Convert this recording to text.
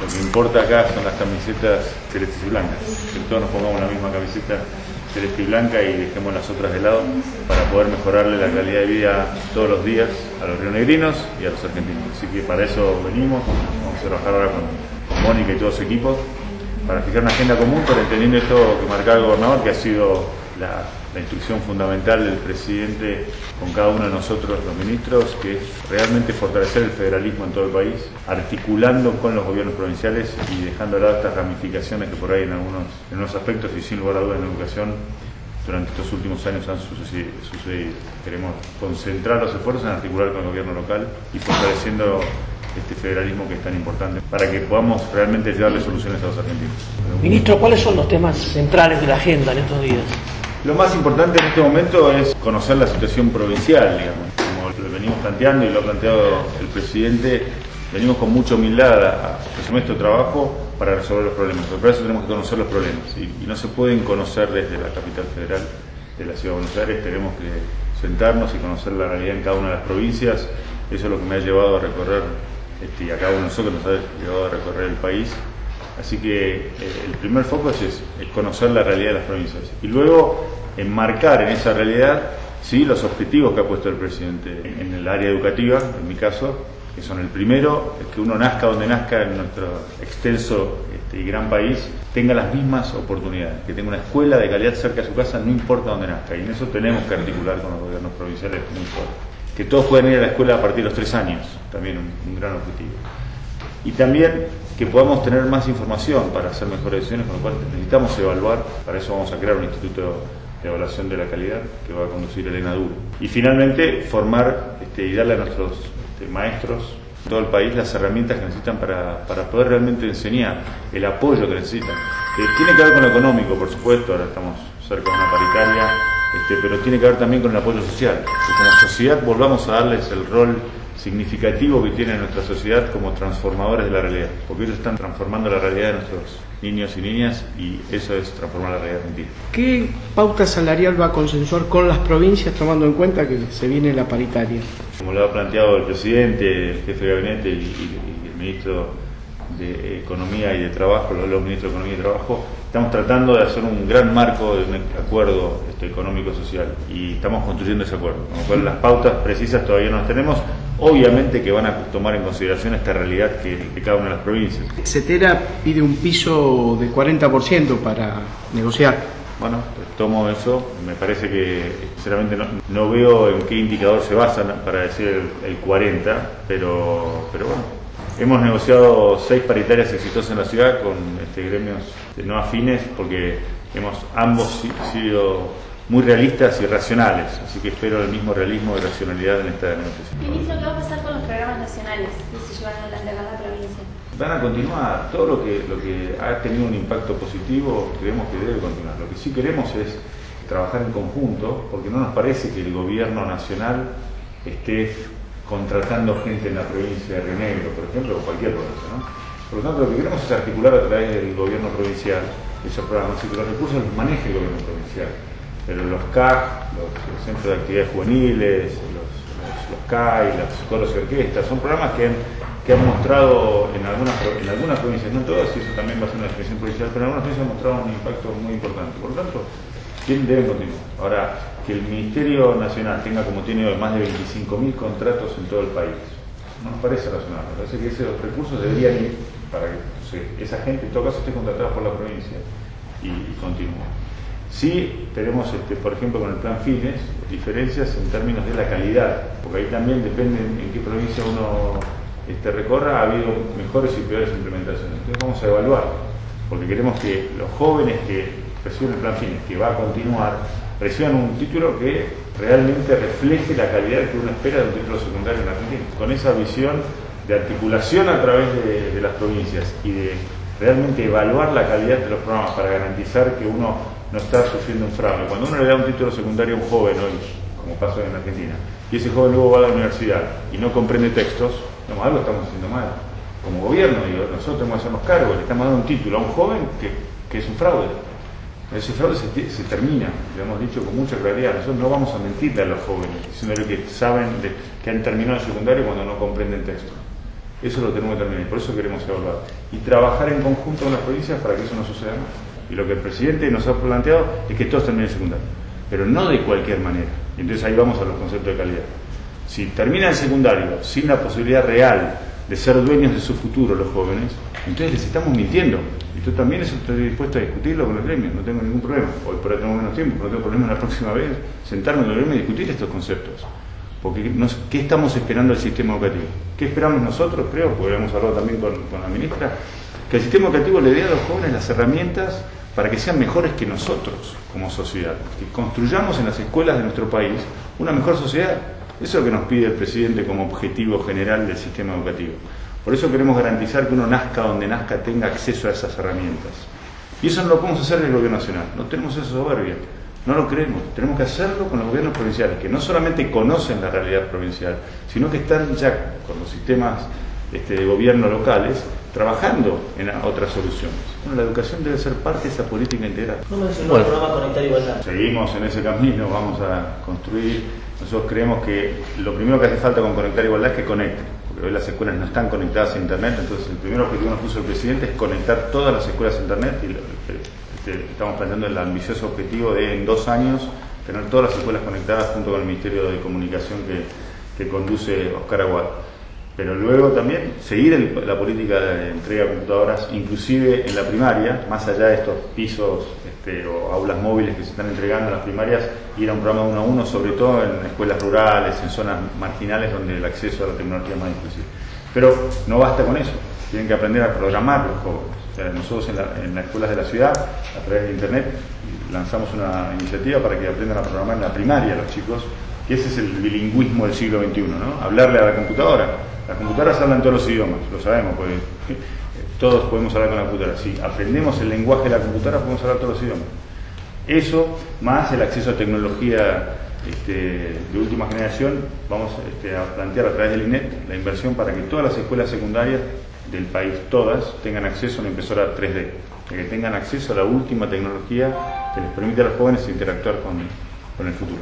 Lo que importa acá son las camisetas celestes y blancas, que todos nos pongamos la misma camiseta celeste y blanca y dejemos las otras de lado para poder mejorarle la calidad de vida todos los días a los rionegrinos y a los argentinos. Así que para eso venimos, vamos a trabajar ahora con, Mónica y todo su equipo para fijar una agenda común, pero entendiendo esto que marcaba el gobernador, que ha sido la, la, instrucción fundamental del presidente con cada uno de nosotros, los ministros, que es realmente fortalecer el federalismo en todo el país, articulando con los gobiernos provinciales y dejando de estas ramificaciones que por ahí en algunos, en unos aspectos y sin lugar a dudas en la educación durante estos últimos años han sucedido. Queremos concentrar los esfuerzos en articular con el gobierno local y fortaleciendo este federalismo que es tan importante para que podamos realmente darle soluciones a los argentinos. Ministro, ¿cuáles son los temas centrales de la agenda en estos días? Lo más importante en este momento es conocer la situación provincial, digamos. Como lo venimos planteando y lo ha planteado el presidente, venimos con mucha humildad a nuestro trabajo para resolver los problemas. Pero para eso tenemos que conocer los problemas y, y no se pueden conocer desde la capital federal de la ciudad de Buenos Aires. Tenemos que sentarnos y conocer la realidad en cada una de las provincias. Eso es lo que me ha llevado a recorrer este, y a cada uno de nosotros nos ha llevado a recorrer el país. Así que eh, el primer foco es, es, conocer la realidad de las provincias y luego enmarcar en esa realidad ¿sí? los objetivos que ha puesto el presidente en el área educativa, en mi caso, que son el primero, es que uno nazca donde nazca en nuestro extenso este, y gran país, tenga las mismas oportunidades, que tenga una escuela de calidad cerca de su casa, no importa dónde nazca. Y en eso tenemos que articular con los gobiernos provinciales muy fuerte. Que todos puedan ir a la escuela a partir de los tres años, también un, un gran objetivo. Y también que podamos tener más información para hacer mejores decisiones, con lo cual necesitamos evaluar, para eso vamos a crear un instituto de evaluación de la calidad que va a conducir Elena Duro. Y finalmente, formar este, y darle a nuestros este, maestros en todo el país las herramientas que necesitan para, para poder realmente enseñar, el apoyo que necesitan. Que tiene que ver con lo económico, por supuesto, ahora estamos cerca de una paritaria, este, pero tiene que ver también con el apoyo social. Que como sociedad volvamos a darles el rol significativo que tiene nuestra sociedad como transformadores de la realidad, porque ellos están transformando la realidad de nuestros niños y niñas y eso es transformar la realidad argentina. ¿Qué pauta salarial va a consensuar con las provincias tomando en cuenta que se viene la paritaria? Como lo ha planteado el presidente, el jefe de gabinete y, y, y el ministro de Economía y de Trabajo, los, los, ministros de Economía y Trabajo, estamos tratando de hacer un gran marco de un acuerdo este, económico-social y estamos construyendo ese acuerdo, con lo cual las pautas precisas todavía no las tenemos, obviamente que van a tomar en consideración esta realidad que, que cada una de las provincias. CETERA pide un piso de 40% para negociar. Bueno, tomo eso, me parece que sinceramente no, no, veo en qué indicador se basan para decir el, el 40, pero, pero bueno, Hemos negociado seis paritarias exitosas en la ciudad con este, gremios no afines porque hemos ambos sido muy realistas y racionales, así que espero el mismo realismo y racionalidad en esta negociación. Ministro, ¿qué va a pasar con los programas nacionales que se llevan adelante acá en la provincia? Van a continuar, todo lo que, lo que ha tenido un impacto positivo creemos que debe continuar. Lo que sí queremos es trabajar en conjunto, porque no nos parece que el gobierno nacional esté contratando gente en la provincia de Río Negro, por ejemplo, o cualquier provincia. ¿no? Por lo tanto, lo que queremos es articular a través del gobierno provincial esos programas y que los recursos los maneje el gobierno provincial. Pero los CAC, los, centros de actividades juveniles, los, los, los CAI, los coros y orquestas, son programas que han, que han mostrado en algunas, en algunas provincias, no todas, y eso también va a ser una expresión provincial, pero en algunas provincias han mostrado un impacto muy importante. Por lo tanto, deben continuar. Ahora, que el Ministerio Nacional tenga como tiene hoy más de 25.000 contratos en todo el país, no nos parece razonable. Parece que esos recursos deberían ir para que esa gente en todo caso esté contratada por la provincia y, y continúe. Sí tenemos, este, por ejemplo, con el plan FINES, diferencias en términos de la calidad, porque ahí también depende en qué provincia uno este, recorra, ha habido mejores y peores implementaciones. Entonces vamos a evaluar, porque queremos que los jóvenes que reciben el plan FINES, que va a continuar, reciban un título que realmente refleje la calidad que uno espera de un título secundario en Argentina. Con esa visión de articulación a través de, de, las provincias y de realmente evaluar la calidad de los programas para garantizar que uno no está sufriendo un fraude. Cuando uno le da un título secundario a un joven hoy, como pasa en Argentina, y ese joven luego va a la universidad y no comprende textos, no, algo estamos haciendo mal. Como gobierno, digo, nosotros tenemos que hacernos cargo, le estamos dando un título a un joven que, que es un fraude. Ese fraude se, termina, lo hemos dicho con mucha claridad. Nosotros no vamos a mentirle a los jóvenes, diciéndole que saben de, que han terminado el secundario cuando no comprenden texto. Eso lo tenemos que terminar y por eso queremos evaluar. Y trabajar en conjunto con las provincias para que eso no suceda más. Y lo que el presidente nos ha planteado es que todos terminen secundario, pero no de cualquier manera. Y entonces ahí vamos a los conceptos de calidad. Si terminan secundario sin la posibilidad real de ser dueños de su futuro los jóvenes, entonces les estamos mintiendo. Y yo también estoy dispuesto a discutirlo con el gremio, no tengo ningún problema. Hoy por ahí tengo menos tiempo, no tengo problema la próxima vez sentarme con el gremio y discutir estos conceptos. Porque ¿qué estamos esperando del sistema educativo? ¿Qué esperamos nosotros, creo? Porque hemos hablado también con la ministra, que el sistema educativo le dé a los jóvenes las herramientas para que sean mejores que nosotros como sociedad, que construyamos en las escuelas de nuestro país una mejor sociedad. Eso es lo que nos pide el presidente como objetivo general del sistema educativo. Por eso queremos garantizar que uno nazca donde nazca tenga acceso a esas herramientas. Y eso no lo podemos hacer en el gobierno nacional, no tenemos esa soberbia, no lo creemos, tenemos que hacerlo con los gobiernos provinciales, que no solamente conocen la realidad provincial, sino que están ya con los sistemas este, de gobierno locales trabajando en otras soluciones. Bueno, la educación debe ser parte de esa política integral. No mencionó el programa Conectar Igualdad. Seguimos en ese camino, vamos a construir. Nosotros creemos que lo primero que hace falta con Conectar Igualdad es que conecte, porque hoy las escuelas no están conectadas a Internet, entonces el primer objetivo que nos puso el presidente es conectar todas las escuelas a Internet y este, estamos planteando el ambicioso objetivo de en dos años tener todas las escuelas conectadas junto con el Ministerio de Comunicación que, que conduce Oscar Aguad pero luego también seguir la política de entrega de computadoras, inclusive en la primaria, más allá de estos pisos este, o aulas móviles que se están entregando en las primarias, ir a un programa uno a uno, sobre todo en escuelas rurales, en zonas marginales donde el acceso a la tecnología es más difícil. Pero no basta con eso, tienen que aprender a programar los jóvenes. nosotros en, en las escuelas de la ciudad, a través de Internet, lanzamos una iniciativa para que aprendan a programar en la primaria los chicos, que ese es el bilingüismo del siglo XXI, ¿no? Hablarle a la computadora las computadoras hablan todos los idiomas, lo sabemos, porque todos podemos hablar con la computadora. Si aprendemos el lenguaje de la computadora, podemos hablar todos los idiomas. Eso, más el acceso a tecnología este, de última generación, vamos este, a plantear a través del INET la inversión para que todas las escuelas secundarias del país, todas, tengan acceso a una impresora 3D, que tengan acceso a la última tecnología que les permite a los jóvenes interactuar con el futuro.